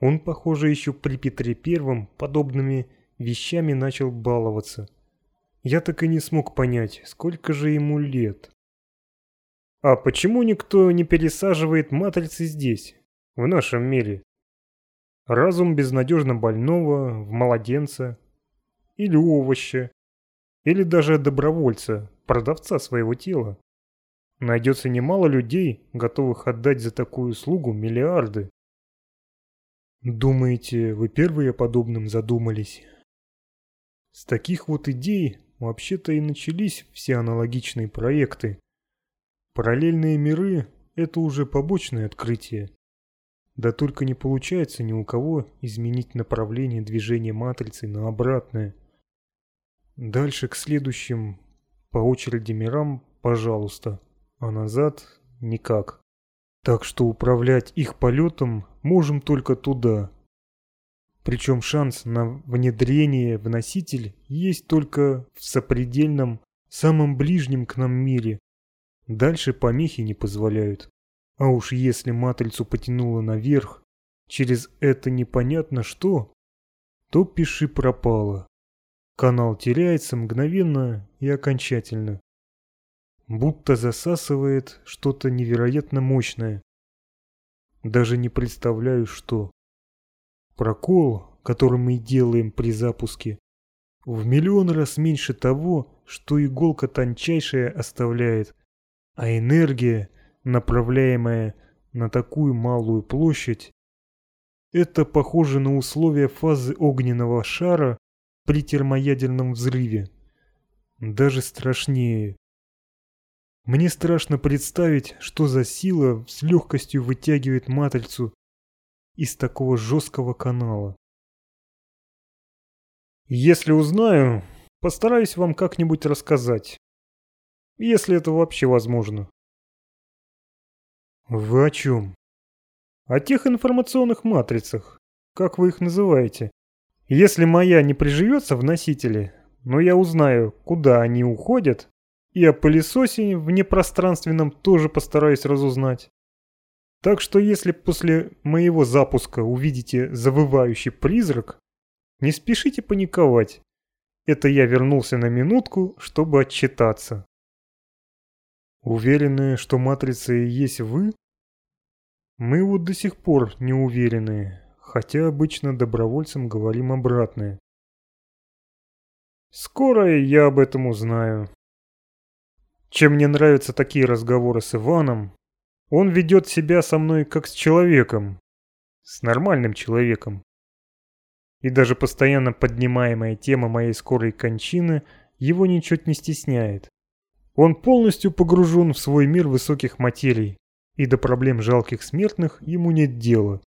S1: Он, похоже, еще при Петре Первом подобными вещами начал баловаться. Я так и не смог понять, сколько же ему лет. А почему никто не пересаживает матрицы здесь, в нашем мире? Разум безнадежно больного в младенца или овоща, или даже добровольца, продавца своего тела. Найдется немало людей, готовых отдать за такую услугу миллиарды. Думаете, вы первые о подобном задумались? С таких вот идей вообще-то и начались все аналогичные проекты. Параллельные миры – это уже побочное открытие. Да только не получается ни у кого изменить направление движения матрицы на обратное. Дальше к следующим по очереди мирам, пожалуйста а назад никак. Так что управлять их полетом можем только туда. Причем шанс на внедрение в носитель есть только в сопредельном, самом ближнем к нам мире. Дальше помехи не позволяют. А уж если матрицу потянуло наверх, через это непонятно что, то пиши пропало. Канал теряется мгновенно и окончательно будто засасывает что-то невероятно мощное. Даже не представляю, что. Прокол, который мы делаем при запуске, в миллион раз меньше того, что иголка тончайшая оставляет, а энергия, направляемая на такую малую площадь, это похоже на условия фазы огненного шара при термоядерном взрыве. Даже страшнее. Мне страшно представить, что за сила с легкостью вытягивает матрицу из такого жесткого канала. Если узнаю, постараюсь вам как-нибудь рассказать. Если это вообще возможно. Вы о чем? О тех информационных матрицах, как вы их называете. Если моя не приживется в носителе, но я узнаю, куда они уходят, и о пылесосе в непространственном тоже постараюсь разузнать. Так что если после моего запуска увидите завывающий призрак, не спешите паниковать. Это я вернулся на минутку, чтобы отчитаться. Уверены, что матрица и есть вы? Мы вот до сих пор не уверены, хотя обычно добровольцам говорим обратное. Скоро я об этом узнаю. Чем мне нравятся такие разговоры с Иваном, он ведет себя со мной как с человеком, с нормальным человеком. И даже постоянно поднимаемая тема моей скорой кончины его ничуть не стесняет. Он полностью погружен в свой мир высоких материй, и до проблем жалких смертных ему нет дела.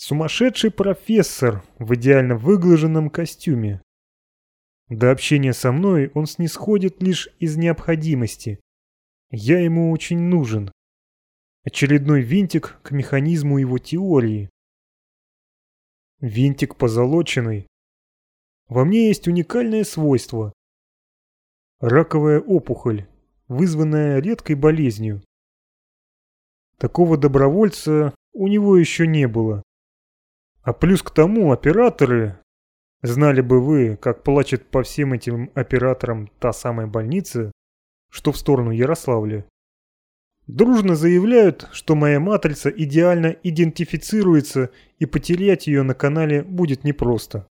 S1: Сумасшедший профессор в идеально выглаженном костюме, до общения со мной он снисходит лишь из необходимости. Я ему очень нужен. Очередной винтик к механизму его теории. Винтик позолоченный. Во мне есть уникальное свойство. Раковая опухоль, вызванная редкой болезнью. Такого добровольца у него еще не было. А плюс к тому операторы, Знали бы вы, как плачет по всем этим операторам та самая больница, что в сторону Ярославля. дружно заявляют, что моя матрица идеально идентифицируется и потерять ее на канале будет непросто.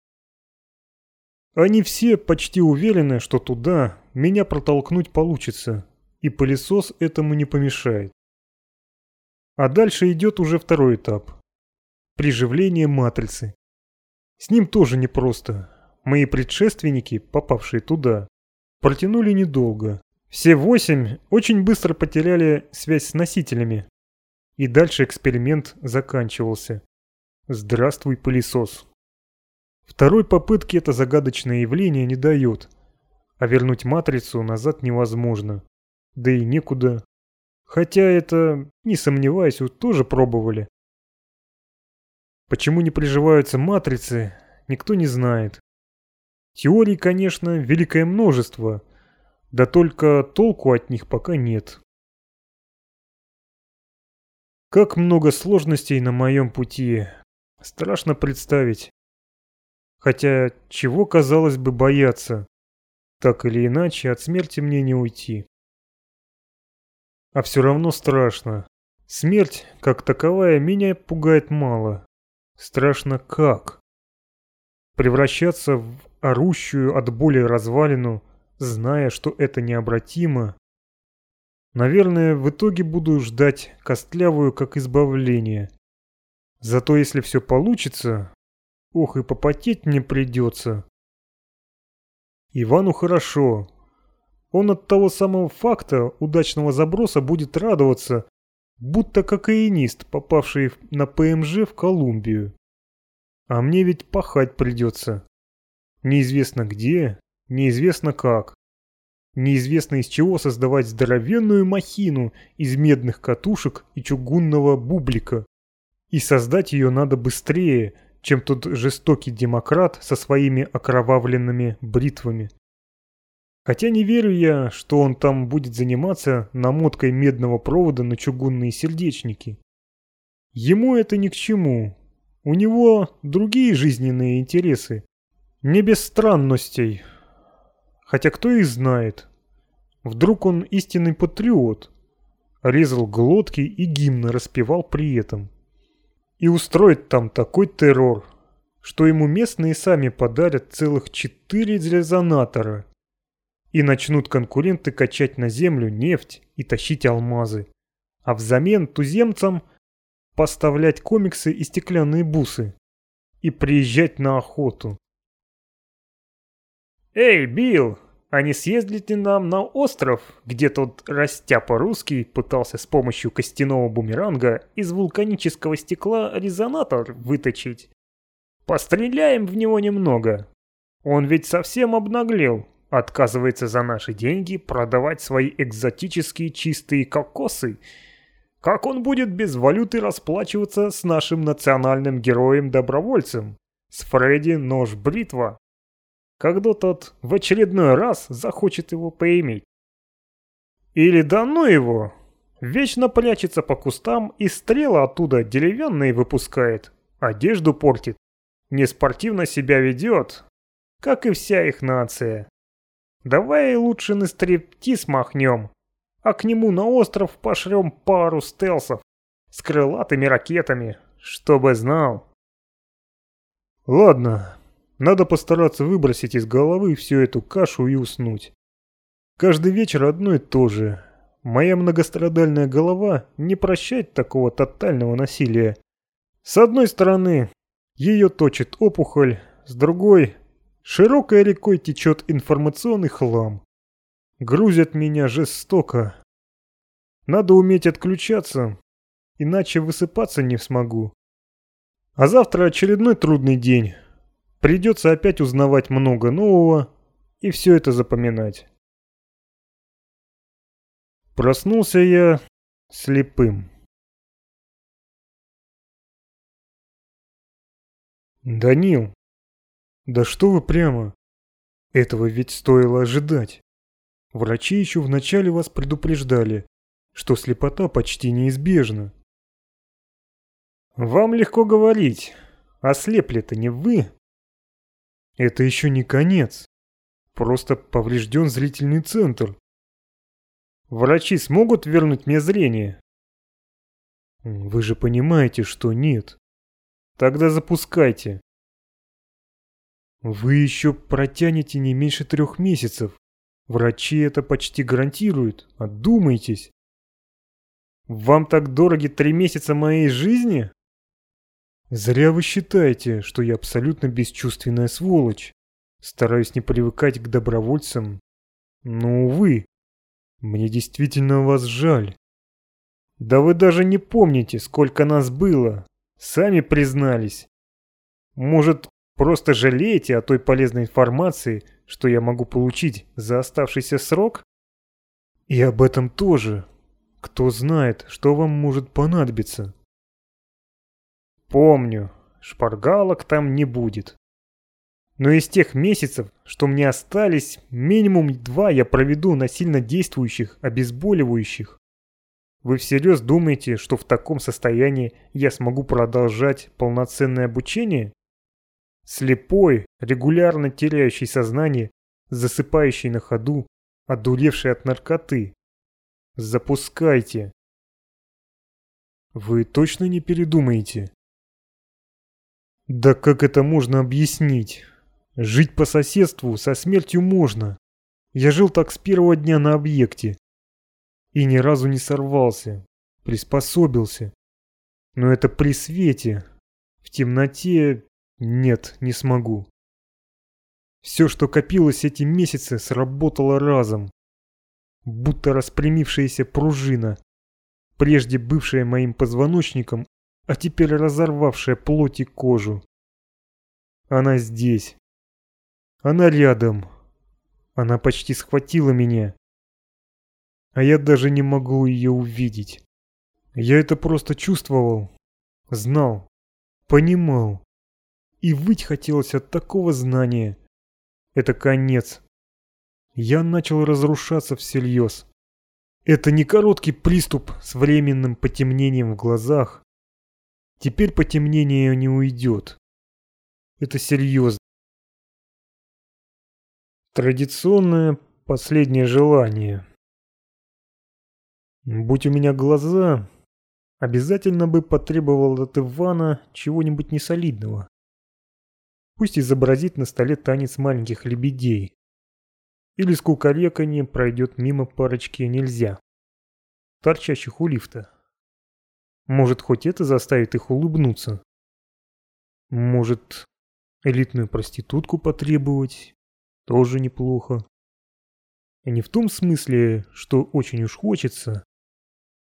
S1: Они все почти уверены, что туда меня протолкнуть получится, и пылесос этому не помешает. А дальше идет уже второй этап. Приживление матрицы. С ним тоже непросто. Мои предшественники, попавшие туда, протянули недолго. Все восемь очень быстро потеряли связь с носителями. И дальше эксперимент заканчивался. Здравствуй, пылесос. Второй попытки это загадочное явление не дает. А вернуть матрицу назад невозможно. Да и некуда. Хотя это, не сомневаюсь, тоже пробовали. Почему не приживаются матрицы, никто не знает. Теорий, конечно, великое множество, да только толку от них пока нет. Как много сложностей на моем пути. Страшно представить. Хотя, чего, казалось бы, бояться? Так или иначе, от смерти мне не уйти. А все равно страшно. Смерть, как таковая, меня пугает мало. Страшно как? Превращаться в орущую от боли развалину, зная, что это необратимо. Наверное, в итоге буду ждать костлявую как избавление. Зато если все получится, ох и попотеть мне придется. Ивану хорошо. Он от того самого факта удачного заброса будет радоваться, будто кокаинист, попавший на ПМЖ в Колумбию. А мне ведь пахать придется. Неизвестно где, неизвестно как. Неизвестно из чего создавать здоровенную махину из медных катушек и чугунного бублика. И создать ее надо быстрее, чем тот жестокий демократ со своими окровавленными бритвами. Хотя не верю я, что он там будет заниматься намоткой медного провода на чугунные сердечники. Ему это ни к чему. У него другие жизненные интересы. Не без странностей. Хотя кто их знает. Вдруг он истинный патриот. Резал глотки и гимны распевал при этом. И устроит там такой террор, что ему местные сами подарят целых четыре резонатора и начнут конкуренты качать на землю нефть и тащить алмазы. А взамен туземцам поставлять комиксы и стеклянные бусы. И приезжать на охоту. «Эй, Билл, а не съездите нам на остров, где тот растяпа русский пытался с помощью костяного бумеранга из вулканического стекла резонатор выточить? Постреляем в него немного. Он ведь совсем обнаглел, отказывается за наши деньги продавать свои экзотические чистые кокосы. Как он будет без валюты расплачиваться с нашим национальным героем-добровольцем? С Фредди Нож-Бритва? Когда тот в очередной раз захочет его поиметь. Или да ну его, вечно прячется по кустам и стрелы оттуда деревянные выпускает, одежду портит, неспортивно себя ведет, как и вся их нация. Давай лучше на стриптиз махнем, а к нему на остров пошлем пару стелсов с крылатыми ракетами, чтобы знал. Ладно, надо постараться выбросить из головы всю эту кашу и уснуть. Каждый вечер одно и то же. Моя многострадальная голова не прощает такого тотального насилия. С одной стороны, ее точит опухоль, с другой Широкой рекой течет информационный хлам. Грузят меня жестоко. Надо уметь отключаться, иначе высыпаться не смогу. А завтра очередной трудный день. Придется опять узнавать много нового и все это запоминать. Проснулся я слепым. «Данил, да что вы прямо? Этого ведь стоило ожидать. Врачи еще вначале вас предупреждали, что слепота почти неизбежна. Вам легко говорить, ослепли-то не вы. Это еще не конец. Просто поврежден зрительный центр. Врачи смогут вернуть мне зрение? Вы же понимаете, что нет. Тогда запускайте. Вы еще протянете не меньше трех месяцев. Врачи это почти гарантируют. Отдумайтесь. Вам так дороги три месяца моей жизни? Зря вы считаете, что я абсолютно бесчувственная сволочь. Стараюсь не привыкать к добровольцам. Но, увы, мне действительно вас жаль. Да вы даже не помните, сколько нас было. Сами признались. Может, просто жалеете о той полезной информации, что я могу получить за оставшийся срок? И об этом тоже. Кто знает, что вам может понадобиться. Помню, шпаргалок там не будет. Но из тех месяцев, что мне остались, минимум два я проведу на сильно действующих, обезболивающих. Вы всерьез думаете, что в таком состоянии я смогу продолжать полноценное обучение? Слепой, регулярно теряющий сознание, засыпающий на ходу, одуревший от наркоты. Запускайте. Вы точно не передумаете? Да как это можно объяснить? Жить по соседству со смертью можно. Я жил так с первого дня на объекте. И ни разу не сорвался. Приспособился. Но это при свете. В темноте нет, не смогу. Все, что копилось эти месяцы, сработало разом. Будто распрямившаяся пружина, прежде бывшая моим позвоночником, а теперь разорвавшая плоть и кожу. Она здесь. Она рядом. Она почти схватила меня. А я даже не могу ее увидеть. Я это просто чувствовал, знал, понимал. И выть хотелось от такого знания. Это конец. Я начал разрушаться всерьез. Это не короткий приступ с временным потемнением в глазах. Теперь потемнение не уйдет. Это серьезно. Традиционное последнее желание. Будь у меня глаза, обязательно бы потребовал от Ивана чего-нибудь несолидного. Пусть изобразит на столе танец маленьких лебедей. Или с кукареканьем пройдет мимо парочки нельзя. Торчащих у лифта. Может, хоть это заставит их улыбнуться. Может, элитную проститутку потребовать тоже неплохо. Не в том смысле, что очень уж хочется,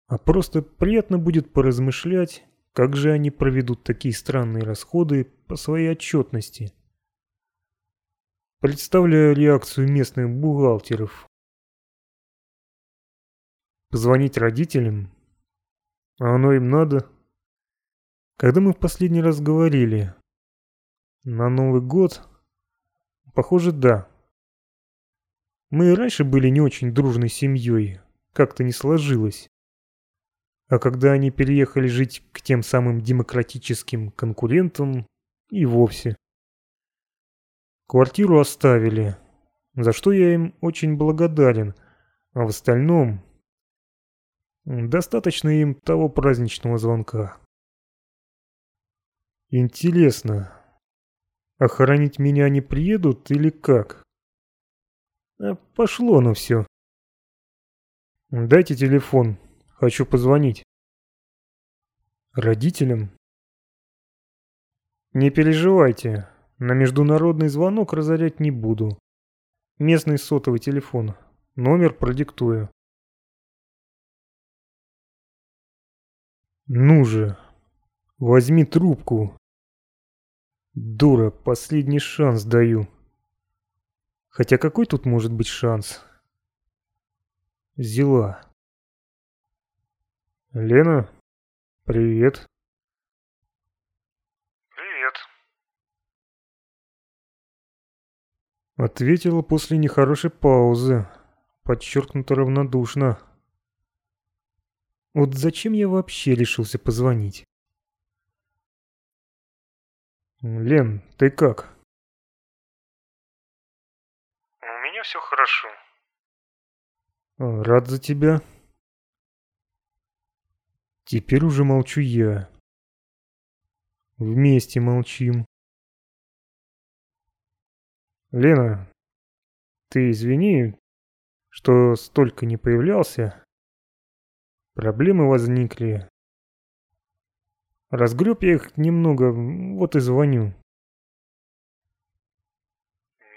S1: а просто приятно будет поразмышлять, как же они проведут такие странные расходы по своей отчетности. Представляю реакцию местных бухгалтеров. Позвонить родителям? А оно им надо? Когда мы в последний раз говорили? На Новый год? Похоже, да. Мы и раньше были не очень дружной семьей, как-то не сложилось. А когда они переехали жить к тем самым демократическим конкурентам, и вовсе. Квартиру оставили, за что я им очень благодарен, а в остальном... Достаточно им того праздничного звонка. Интересно, охранить меня не приедут или как? А пошло оно все. Дайте телефон. Хочу позвонить. Родителям? Не переживайте. На международный звонок разорять не буду. Местный сотовый телефон. Номер продиктую. Ну же, возьми трубку. Дура, последний шанс даю. Хотя какой тут может быть шанс? Взяла. Лена, привет.
S2: Привет.
S1: Ответила после нехорошей паузы, подчеркнуто равнодушно. Вот зачем я вообще решился позвонить? Лен, ты как?
S2: все хорошо.
S1: Рад за тебя. Теперь уже молчу я. Вместе молчим. Лена, ты извини, что столько не появлялся. Проблемы возникли. Разгреб я их немного, вот и звоню.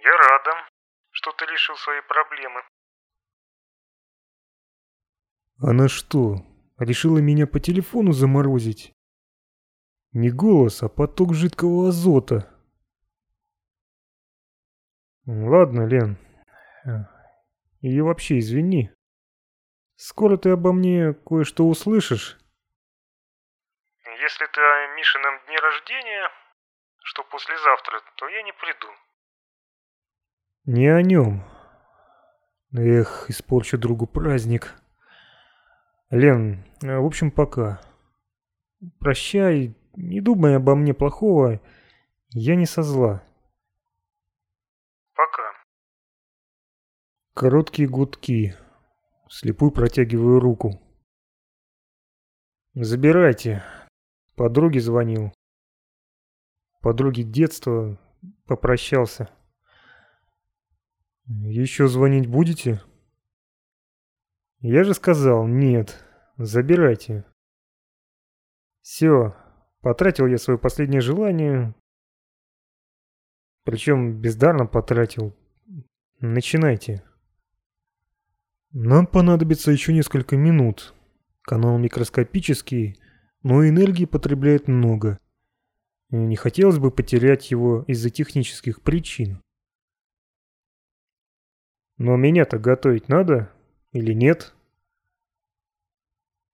S2: Я рада, что ты решил свои проблемы.
S1: Она что, решила меня по телефону заморозить? Не голос, а поток жидкого азота. Ладно, Лен. И вообще извини. Скоро ты обо мне кое-что услышишь.
S2: Если ты о Мишином дне рождения, что послезавтра, то я не приду.
S1: Не о нем. Эх, испорчу другу праздник. Лен, в общем, пока. Прощай, не думай обо мне плохого. Я не со зла.
S2: Пока.
S1: Короткие гудки. Слепую протягиваю руку. Забирайте. Подруге звонил. Подруге детства попрощался. Еще звонить будете? Я же сказал, нет. Забирайте. Все. Потратил я свое последнее желание. Причем бездарно потратил. Начинайте. Нам понадобится еще несколько минут. Канал микроскопический, но энергии потребляет много. Не хотелось бы потерять его из-за технических причин. Но меня-то готовить надо или нет?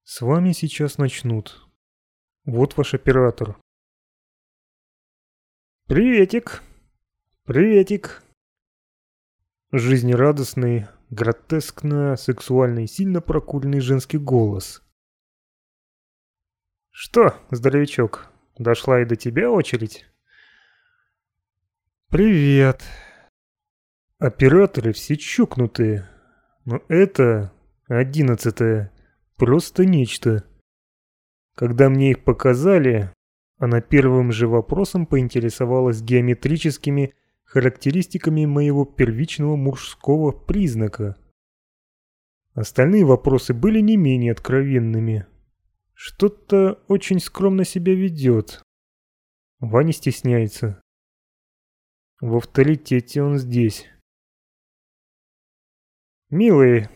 S1: С вами сейчас начнут. Вот ваш оператор. Приветик. Приветик. Жизнерадостный, гротескно сексуальный, сильно прокуренный женский голос. Что, здоровячок, дошла и до тебя очередь? Привет. Операторы все чокнутые. Но это, одиннадцатое, просто нечто. Когда мне их показали, она первым же вопросом поинтересовалась геометрическими характеристиками моего первичного мужского признака. Остальные вопросы были не менее откровенными. Что-то очень скромно себя ведет. Ваня стесняется. В авторитете он здесь. «Милый,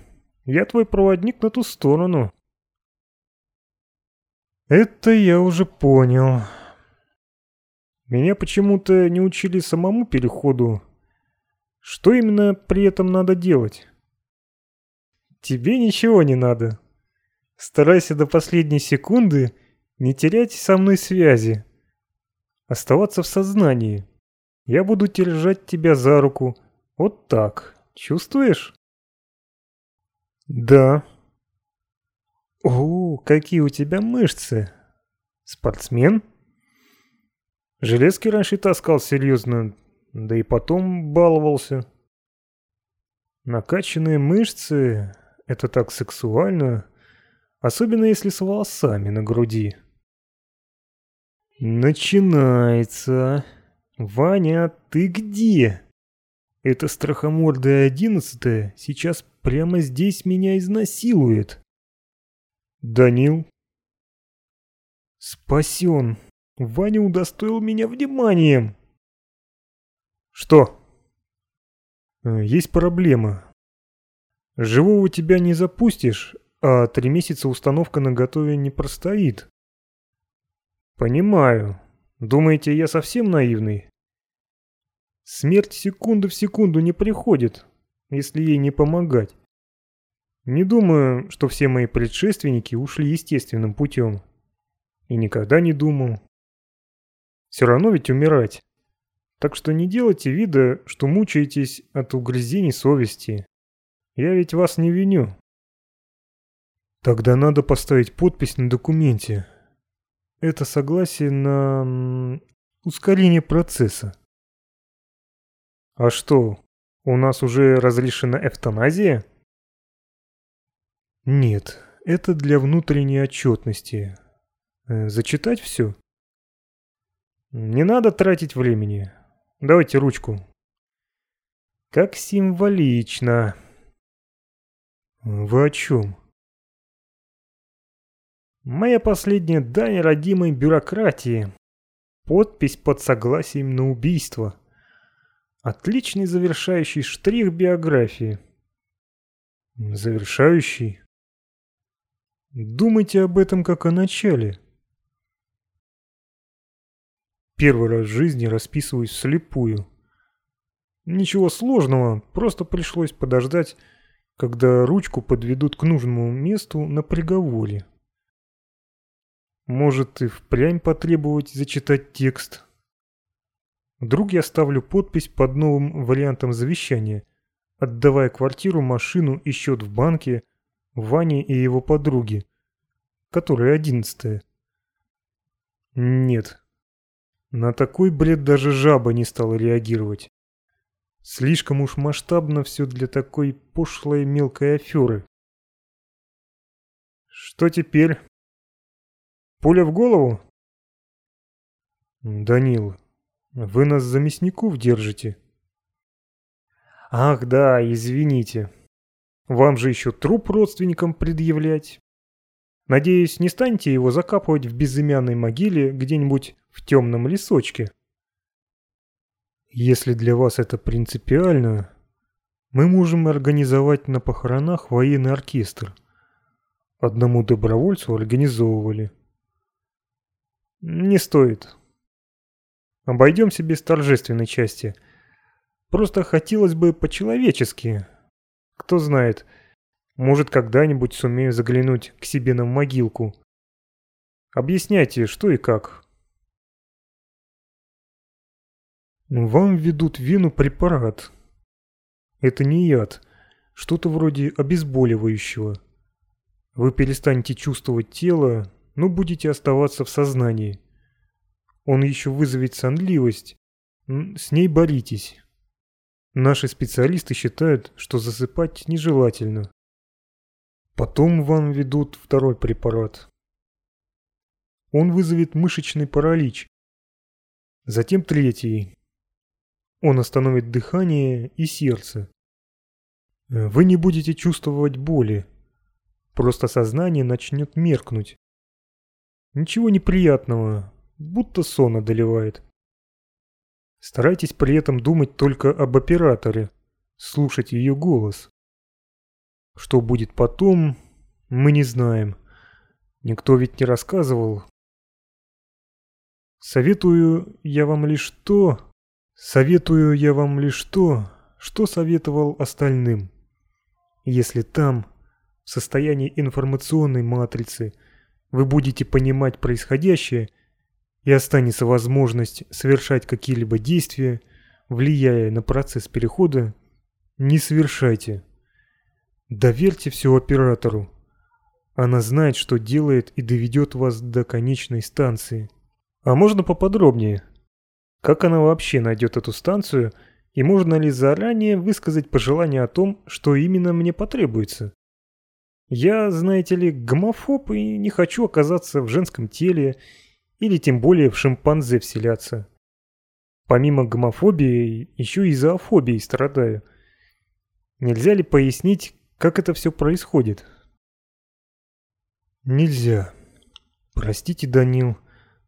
S1: я твой проводник на ту сторону». «Это я уже понял». Меня почему-то не учили самому переходу. Что именно при этом надо делать? Тебе ничего не надо. Старайся до последней секунды не терять со мной связи. Оставаться в сознании. Я буду держать тебя за руку. Вот так. Чувствуешь? Да. О, какие у тебя мышцы. Спортсмен? Железки раньше таскал серьезно, да и потом баловался. Накачанные мышцы — это так сексуально, особенно если с волосами на груди. Начинается. Ваня, ты где? Эта страхомордая одиннадцатая сейчас прямо здесь меня изнасилует. Данил. Спасен. Ваня удостоил меня вниманием. Что? Э, есть проблема. Живого тебя не запустишь, а три месяца установка на готове не простоит. Понимаю. Думаете, я совсем наивный? Смерть секунду в секунду не приходит, если ей не помогать. Не думаю, что все мои предшественники ушли естественным путем. И никогда не думал. Все равно ведь умирать. Так что не делайте вида, что мучаетесь от угрызений совести. Я ведь вас не виню. Тогда надо поставить подпись на документе. Это согласие на ускорение процесса. А что, у нас уже разрешена эвтаназия? Нет, это для внутренней отчетности. Э, зачитать все? Не надо тратить времени. Давайте ручку. Как символично. Вы о чем? Моя последняя дань родимой бюрократии. Подпись под согласием на убийство. Отличный завершающий штрих биографии. Завершающий? Думайте об этом как о начале. Первый раз в жизни расписываюсь вслепую. Ничего сложного, просто пришлось подождать, когда ручку подведут к нужному месту на приговоре. Может и впрямь потребовать зачитать текст. Вдруг я ставлю подпись под новым вариантом завещания, отдавая квартиру, машину и счет в банке Ване и его подруге, которая одиннадцатая. Нет. На такой бред даже жаба не стала реагировать. Слишком уж масштабно все для такой пошлой мелкой аферы. Что теперь? Пуля в голову? Данил, вы нас за мясников держите? Ах да, извините. Вам же еще труп родственникам предъявлять. Надеюсь, не станете его закапывать в безымянной могиле где-нибудь в темном лесочке. Если для вас это принципиально, мы можем организовать на похоронах военный оркестр. Одному добровольцу организовывали. Не стоит. Обойдемся без торжественной части. Просто хотелось бы по-человечески. Кто знает, может когда-нибудь сумею заглянуть к себе на могилку. Объясняйте, что и как. Вам ведут вену препарат. Это не яд, что-то вроде обезболивающего. Вы перестанете чувствовать тело, но будете оставаться в сознании. Он еще вызовет сонливость. С ней боритесь. Наши специалисты считают, что засыпать нежелательно. Потом вам ведут второй препарат. Он вызовет мышечный паралич. Затем третий, он остановит дыхание и сердце. Э, вы не будете чувствовать боли. Просто сознание начнет меркнуть. Ничего неприятного, будто сон одолевает. Старайтесь при этом думать только об операторе, слушать ее голос. Что будет потом, мы не знаем. Никто ведь не рассказывал. Советую я вам лишь то, Советую я вам лишь то, что советовал остальным. Если там, в состоянии информационной матрицы, вы будете понимать происходящее и останется возможность совершать какие-либо действия, влияя на процесс перехода, не совершайте. Доверьте все оператору. Она знает, что делает и доведет вас до конечной станции. А можно поподробнее? Как она вообще найдет эту станцию, и можно ли заранее высказать пожелание о том, что именно мне потребуется? Я, знаете ли, гомофоб и не хочу оказаться в женском теле, или тем более в шимпанзе вселяться. Помимо гомофобии, еще и зоофобией страдаю. Нельзя ли пояснить, как это все происходит? Нельзя. Простите, Данил.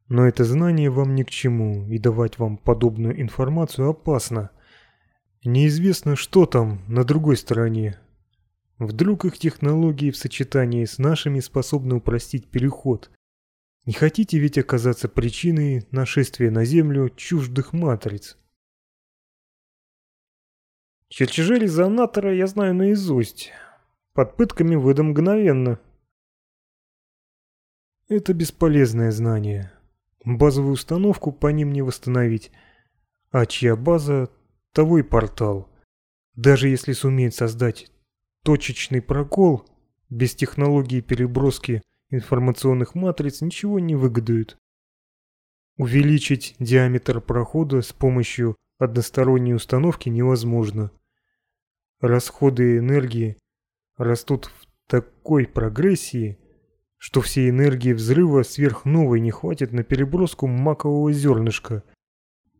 S1: Но это знание вам ни к чему, и давать вам подобную информацию опасно. Неизвестно, что там на другой стороне. Вдруг их технологии в сочетании с нашими способны упростить переход. Не хотите ведь оказаться причиной нашествия на Землю чуждых матриц? Чертежи резонатора я знаю наизусть. Под пытками выдам мгновенно. Это бесполезное знание. Базовую установку по ним не восстановить. А чья база, того и портал. Даже если сумеет создать точечный прокол, без технологии переброски информационных матриц ничего не выгодует. Увеличить диаметр прохода с помощью односторонней установки невозможно. Расходы энергии растут в такой прогрессии, что всей энергии взрыва сверхновой не хватит на переброску макового зернышка.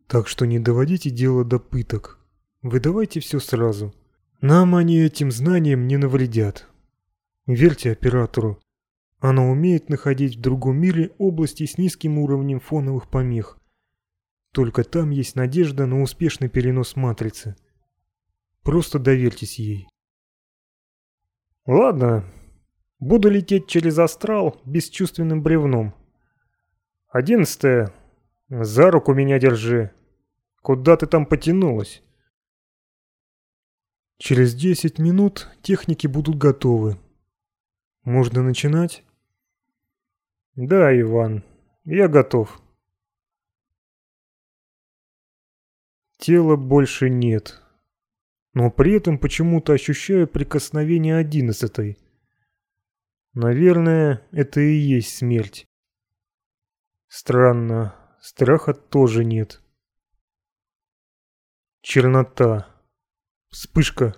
S1: Так что не доводите дело до пыток. Выдавайте все сразу. Нам они этим знанием не навредят. Верьте оператору. Она умеет находить в другом мире области с низким уровнем фоновых помех. Только там есть надежда на успешный перенос матрицы. Просто доверьтесь ей. Ладно, буду лететь через астрал бесчувственным бревном. Одиннадцатое. За руку меня держи. Куда ты там потянулась? Через десять минут техники будут готовы. Можно начинать? Да, Иван, я готов. Тела больше нет. Но при этом почему-то ощущаю прикосновение одиннадцатой. Наверное, это и есть смерть. Странно, страха тоже нет. Чернота. Вспышка.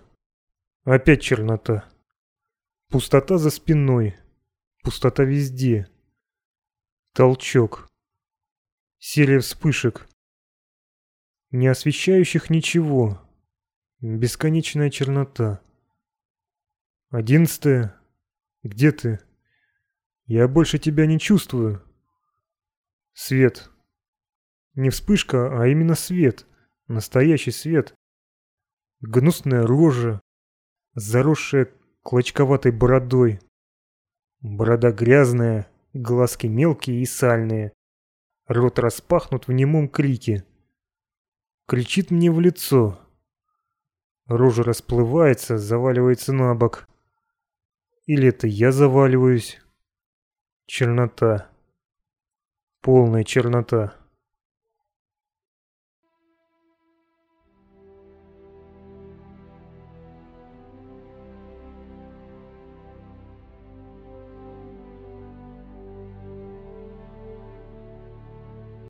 S1: Опять чернота. Пустота за спиной. Пустота везде. Толчок. Серия вспышек. Не освещающих ничего. Бесконечная чернота. Одиннадцатое. Где ты? Я больше тебя не чувствую. Свет. Не вспышка, а именно свет. Настоящий свет. Гнусная рожа, заросшая клочковатой бородой. Борода грязная, глазки мелкие и сальные. Рот распахнут в немом крике. Кричит мне в лицо. Рожа расплывается, заваливается на бок. Или это я заваливаюсь? Чернота. Полная чернота.